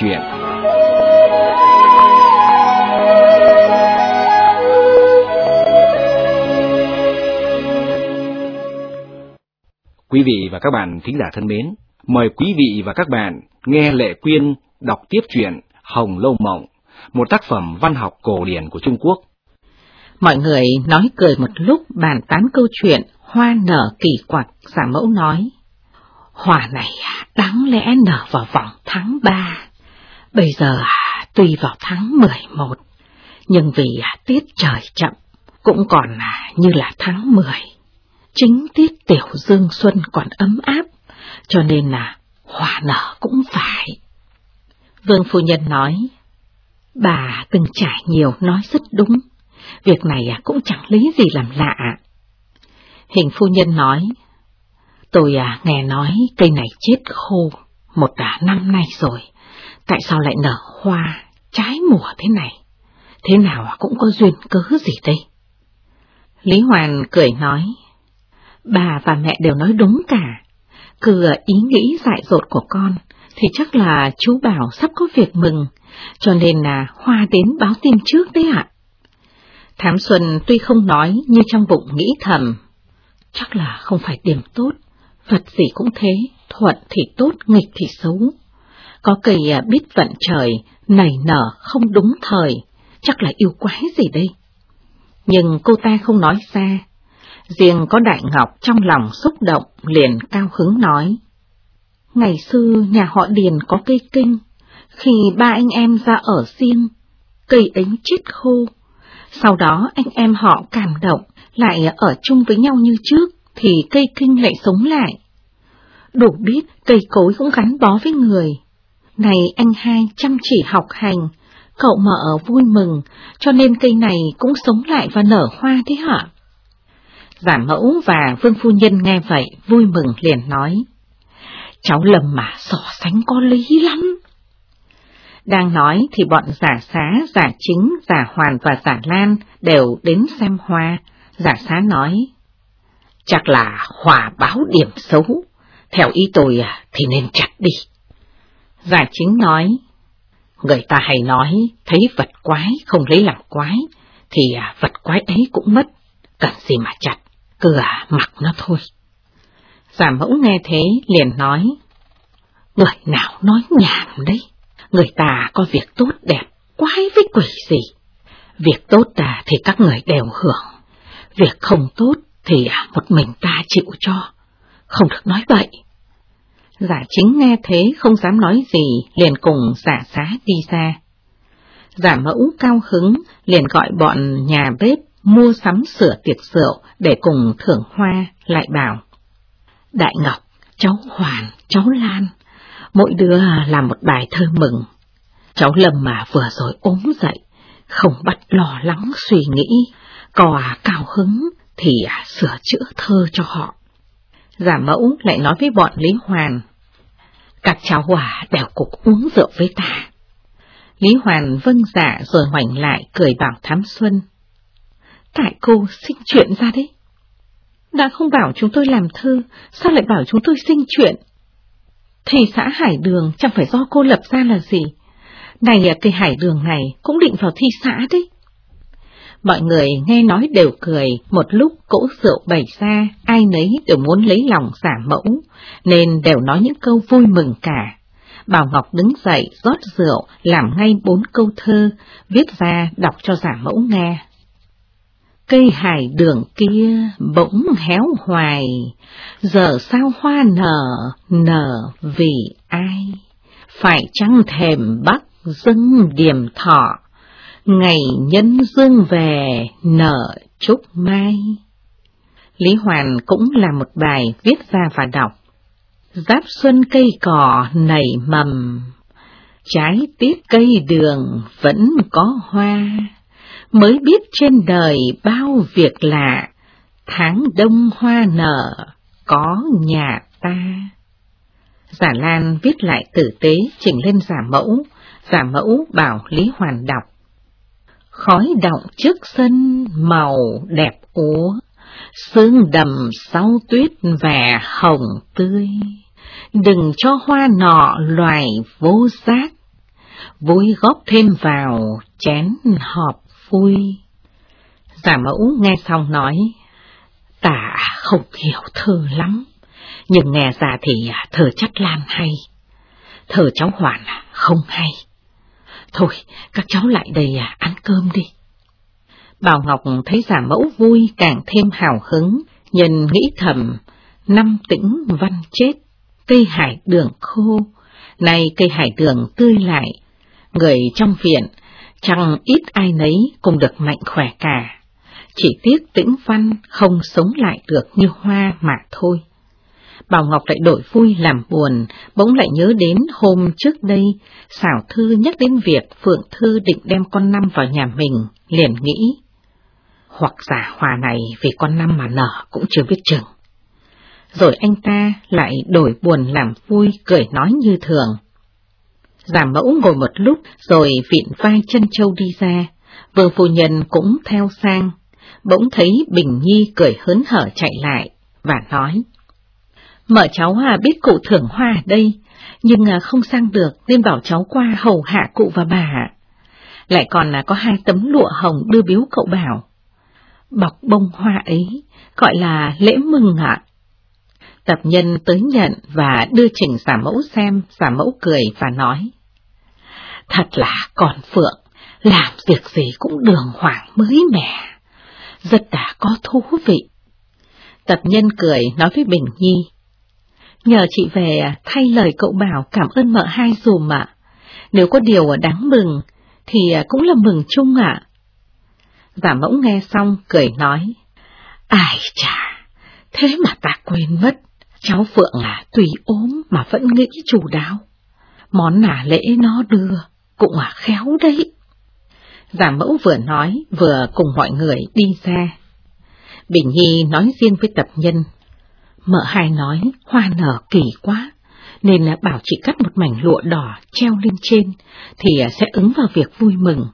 chuyện. Quý vị và các bạn thính giả thân mến, mời quý vị và các bạn nghe Lệ Quyên đọc tiếp truyện Hồng Lâu Mộng, một tác phẩm văn học cổ điển của Trung Quốc. Mọi người nói cười một lúc bàn tán câu chuyện hoa nở kỳ quặc, giả mẫu nói. Hoa này à, đáng lẽ nở vào vòng tháng 3, bây giờ à, tuy vào tháng 11, nhưng vì à, tiết trời chậm, cũng còn à, như là tháng 10. Chính tiết tiểu dương xuân còn ấm áp, cho nên là hoa nở cũng phải. Vương Phu Nhân nói, bà từng trải nhiều nói rất đúng, việc này cũng chẳng lý gì làm lạ. Hình Phu Nhân nói, tôi nghe nói cây này chết khô một cả năm nay rồi, tại sao lại nở hoa, trái mùa thế này? Thế nào cũng có duyên cớ gì đây? Lý Hoàn cười nói, bà và mẹ đều nói đúng cả, cứ ý nghĩ dại dột của con, thì chắc là chú bảo sắp có việc mừng, cho nên là Hoa đến báo tin trước đấy ạ. Thám Xuân tuy không nói như trong bụng nghĩ thầm, chắc là không phải điểm tốt, vật gì cũng thế, thuận thì tốt, nghịch thì xấu. Có cây à, biết vận trời, nảy nở không đúng thời, chắc là yêu quái gì đây. Nhưng cô ta không nói ra, riêng có Đại Ngọc trong lòng xúc động liền cao hứng nói. Ngày xưa nhà họ Điền có cây kinh, khi ba anh em ra ở riêng, cây ấy chết khô. Sau đó anh em họ cảm động, lại ở chung với nhau như trước, thì cây kinh lại sống lại. Đủ biết cây cối cũng gắn bó với người. Này anh hai chăm chỉ học hành, cậu mở vui mừng, cho nên cây này cũng sống lại và nở hoa thế hả? Giả mẫu và vương phu nhân nghe vậy vui mừng liền nói. Cháu lầm mà so sánh có lý lắm. Đang nói thì bọn giả xá, giả chính, giả hoàn và giả lan đều đến xem hoa. Giả xá nói, chắc là hòa báo điểm xấu, theo ý tôi à, thì nên chặt đi. Giả chính nói, người ta hay nói thấy vật quái không lấy làm quái, thì à, vật quái ấy cũng mất, cần gì mà chặt, cứ à mặc nó thôi. Giả mẫu nghe thế liền nói, người nào nói nhảm đấy, người ta có việc tốt đẹp, quái với quỷ gì. Việc tốt à thì các người đều hưởng, việc không tốt thì à, một mình ta chịu cho, không được nói vậy. Giả chính nghe thế không dám nói gì, liền cùng giả xá đi ra. Giả mẫu cao hứng, liền gọi bọn nhà bếp mua sắm sửa tiệc rượu để cùng thưởng hoa, lại bảo. Đại Ngọc, cháu Hoàn, cháu Lan, mỗi đứa làm một bài thơ mừng. Cháu Lâm mà vừa rồi ốm dậy, không bắt lo lắng suy nghĩ, cò cao hứng thì sửa chữa thơ cho họ. Giả mẫu lại nói với bọn Lý Hoàn, các cháu hòa đều cục uống rượu với ta. Lý Hoàn vâng dạ rồi ngoảnh lại cười bảo Thám Xuân. Tại cô sinh chuyện ra đấy. Đã không bảo chúng tôi làm thư, sao lại bảo chúng tôi sinh chuyện? Thì xã Hải Đường chẳng phải do cô lập ra là gì. Này cây Hải Đường này cũng định vào thi xã đấy. Mọi người nghe nói đều cười, một lúc cỗ rượu bày ra, ai nấy đều muốn lấy lòng giả mẫu, nên đều nói những câu vui mừng cả. Bảo Ngọc đứng dậy, rót rượu, làm ngay bốn câu thơ, viết ra đọc cho giả mẫu nghe. Cây hải đường kia bỗng héo hoài, giờ sao hoa nở, nở vì ai? Phải chăng thèm bắc dâng điểm thọ, ngày nhân dương về nở trúc mai? Lý Hoàn cũng là một bài viết ra và đọc. Giáp xuân cây cỏ nảy mầm, trái tiết cây đường vẫn có hoa mới biết trên đời bao việc lạ, tháng đông hoa nở, có nhà ta. Giả Lan viết lại tử tế chỉnh lên giả mẫu, giả mẫu bảo Lý Hoàn đọc. Khói động trước sân màu đẹp úa, sương đầm sau tuyết vẻ hồng tươi. Đừng cho hoa nọ loài vô giác, vui góp thêm vào chén họp vui. Giả mẫu nghe xong nói, tả không hiểu thơ lắm, nhưng nghe ra thì thơ chắc lan hay, thơ cháu Hoàn không hay. Thôi, các cháu lại đây à, ăn cơm đi. Bảo Ngọc thấy giả mẫu vui càng thêm hào hứng, nhân nghĩ thầm, năm tĩnh văn chết, cây hải đường khô, nay cây hải đường tươi lại, người trong viện chẳng ít ai nấy cũng được mạnh khỏe cả. Chỉ tiếc tĩnh văn không sống lại được như hoa mà thôi. Bảo Ngọc lại đổi vui làm buồn, bỗng lại nhớ đến hôm trước đây, xảo thư nhắc đến việc Phượng Thư định đem con năm vào nhà mình, liền nghĩ. Hoặc giả hòa này vì con năm mà nở cũng chưa biết chừng. Rồi anh ta lại đổi buồn làm vui, cười nói như thường. Giả mẫu ngồi một lúc rồi vịn vai chân châu đi ra, vương phu nhân cũng theo sang, bỗng thấy Bình Nhi cười hớn hở chạy lại, và nói. Mở cháu à biết cụ thưởng hoa ở đây, nhưng à, không sang được nên bảo cháu qua hầu hạ cụ và bà. Lại còn là có hai tấm lụa hồng đưa biếu cậu bảo. Bọc bông hoa ấy, gọi là lễ mừng ạ. Tập nhân tới nhận và đưa trình giả mẫu xem, giả mẫu cười và nói. Thật là còn Phượng, làm việc gì cũng đường hoàng mới mẻ, rất đã có thú vị. Tập nhân cười nói với Bình Nhi. Nhờ chị về à, thay lời cậu bảo cảm ơn mợ hai dùm ạ. Nếu có điều à, đáng mừng, thì à, cũng là mừng chung ạ. Giả mẫu nghe xong cười nói. Ai chà, thế mà ta quên mất, cháu Phượng à tùy ốm mà vẫn nghĩ chủ đáo. Món nả lễ nó đưa, cũng à khéo đấy. Giả mẫu vừa nói, vừa cùng mọi người đi ra. Bình Nhi nói riêng với tập nhân. Mợ hai nói hoa nở kỳ quá, nên bảo chị cắt một mảnh lụa đỏ treo lên trên, thì sẽ ứng vào việc vui mừng.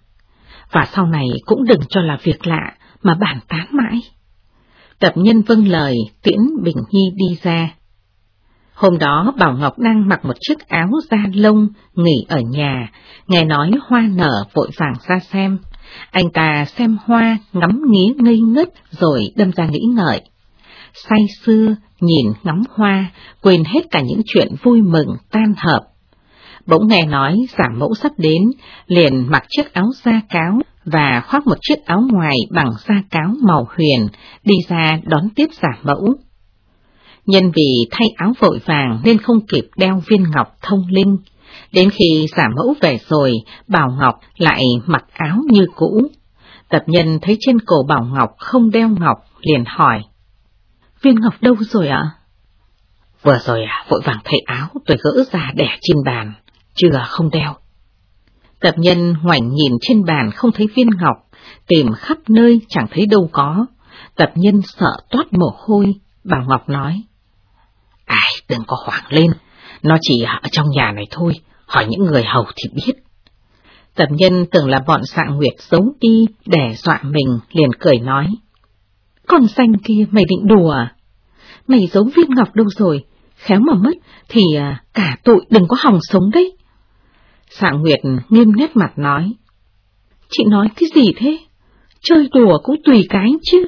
Và sau này cũng đừng cho là việc lạ mà bàn tán mãi. Tập nhân vâng lời, tiễn Bình Nhi đi ra. Hôm đó Bảo Ngọc đang mặc một chiếc áo da lông, nghỉ ở nhà, nghe nói hoa nở vội vàng ra xem. Anh ta xem hoa, ngắm nghía ngây ngất rồi đâm ra nghĩ ngợi. Say xưa, nhìn ngắm hoa, quên hết cả những chuyện vui mừng, tan hợp. Bỗng nghe nói giảm mẫu sắp đến, liền mặc chiếc áo da cáo và khoác một chiếc áo ngoài bằng da cáo màu huyền, đi ra đón tiếp giả mẫu. Nhân vì thay áo vội vàng nên không kịp đeo viên ngọc thông linh. Đến khi giả mẫu về rồi, Bảo Ngọc lại mặc áo như cũ. Tập nhân thấy trên cổ Bảo Ngọc không đeo ngọc, liền hỏi. Viên ngọc đâu rồi ạ? Vừa rồi à, vội vàng thay áo tôi gỡ ra đẻ trên bàn, chưa không đeo. Tập nhân ngoảnh nhìn trên bàn không thấy viên ngọc, tìm khắp nơi chẳng thấy đâu có. Tập nhân sợ toát mồ hôi, Bảo Ngọc nói. Ai đừng có hoảng lên, nó chỉ ở trong nhà này thôi, hỏi những người hầu thì biết. Tập nhân tưởng là bọn xạ nguyệt giấu đi, đẻ dọa mình, liền cười nói. Con xanh kia mày định đùa à? Mày giấu viên ngọc đâu rồi, khéo mà mất thì à, cả tụi đừng có hòng sống đấy. Xạ Nguyệt nghiêm nét mặt nói. Chị nói cái gì thế? Chơi đùa cũng tùy cái chứ.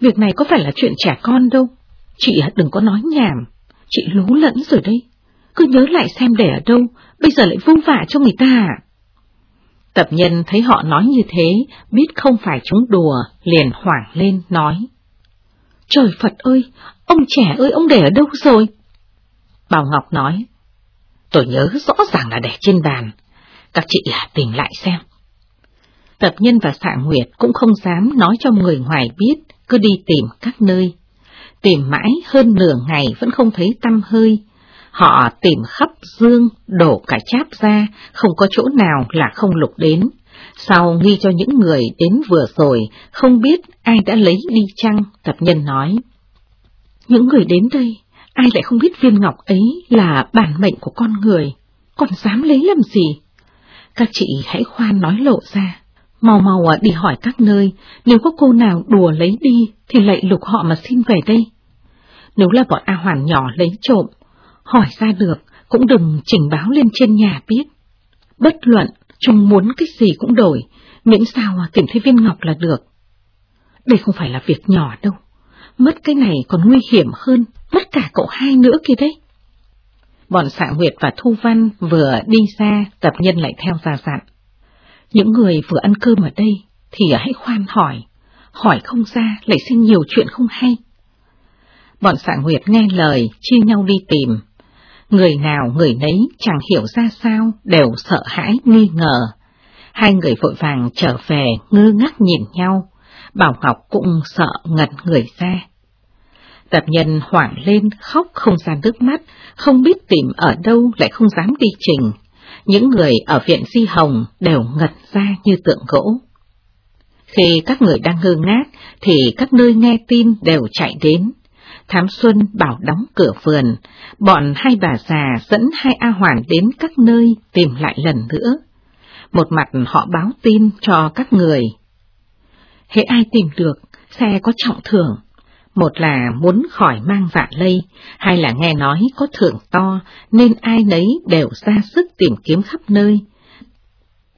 Việc này có phải là chuyện trẻ con đâu. Chị à, đừng có nói nhảm. Chị lú lẫn rồi đây. Cứ nhớ lại xem để ở đâu, bây giờ lại vung vả cho người ta? À? Tập nhân thấy họ nói như thế, biết không phải chúng đùa, liền hoảng lên, nói. Trời Phật ơi, ông trẻ ơi, ông để ở đâu rồi? Bảo Ngọc nói. Tôi nhớ rõ ràng là để trên bàn, các chị là tìm lại xem. Tập nhân và xạ nguyệt cũng không dám nói cho người ngoài biết, cứ đi tìm các nơi. Tìm mãi hơn nửa ngày vẫn không thấy tâm hơi. Họ tìm khắp dương, đổ cả cháp ra, không có chỗ nào là không lục đến. Sau nghi cho những người đến vừa rồi, không biết ai đã lấy đi chăng, tập nhân nói. Những người đến đây, ai lại không biết viên ngọc ấy là bản mệnh của con người, còn dám lấy làm gì? Các chị hãy khoan nói lộ ra, mau mau à, đi hỏi các nơi, nếu có cô nào đùa lấy đi thì lại lục họ mà xin về đây. Nếu là bọn A Hoàn nhỏ lấy trộm, hỏi ra được cũng đừng trình báo lên trên nhà biết. bất luận, chúng muốn cái gì cũng đổi, miễn sao à, tìm thấy viên ngọc là được. Đây không phải là việc nhỏ đâu, mất cái này còn nguy hiểm hơn, mất cả cậu hai nữa kia đấy. Bọn xạ Nguyệt và Thu Văn vừa đi ra, tập nhân lại theo ra dặn. Những người vừa ăn cơm ở đây thì hãy khoan hỏi, hỏi không ra lại sinh nhiều chuyện không hay. Bọn xạ Nguyệt nghe lời, chia nhau đi tìm. Người nào người nấy chẳng hiểu ra sao, đều sợ hãi, nghi ngờ. Hai người vội vàng trở về, ngơ ngác nhìn nhau. Bảo Ngọc cũng sợ ngật người ra. Tập nhân hoảng lên, khóc không ra nước mắt, không biết tìm ở đâu lại không dám đi trình. Những người ở viện Di Hồng đều ngật ra như tượng gỗ. Khi các người đang ngơ ngác, thì các nơi nghe tin đều chạy đến. Thám Xuân bảo đóng cửa vườn, bọn hai bà già dẫn hai A Hoàn đến các nơi tìm lại lần nữa. Một mặt họ báo tin cho các người. Hễ ai tìm được, xe có trọng thưởng. Một là muốn khỏi mang vạ lây, hai là nghe nói có thưởng to, nên ai nấy đều ra sức tìm kiếm khắp nơi.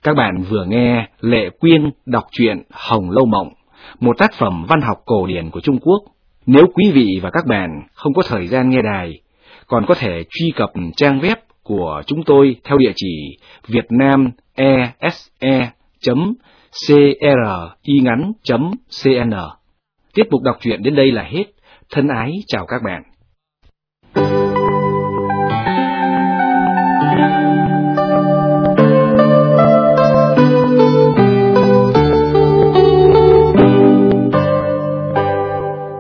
Các bạn vừa nghe Lệ Quyên đọc truyện Hồng Lâu Mộng, một tác phẩm văn học cổ điển của Trung Quốc. Nếu quý vị và các bạn không có thời gian nghe đài, còn có thể truy cập trang web của chúng tôi theo địa chỉ vietnamese.com vietnamese.cringắn.cn. Tiếp mục đọc truyện đến đây là hết. Thân ái chào các bạn.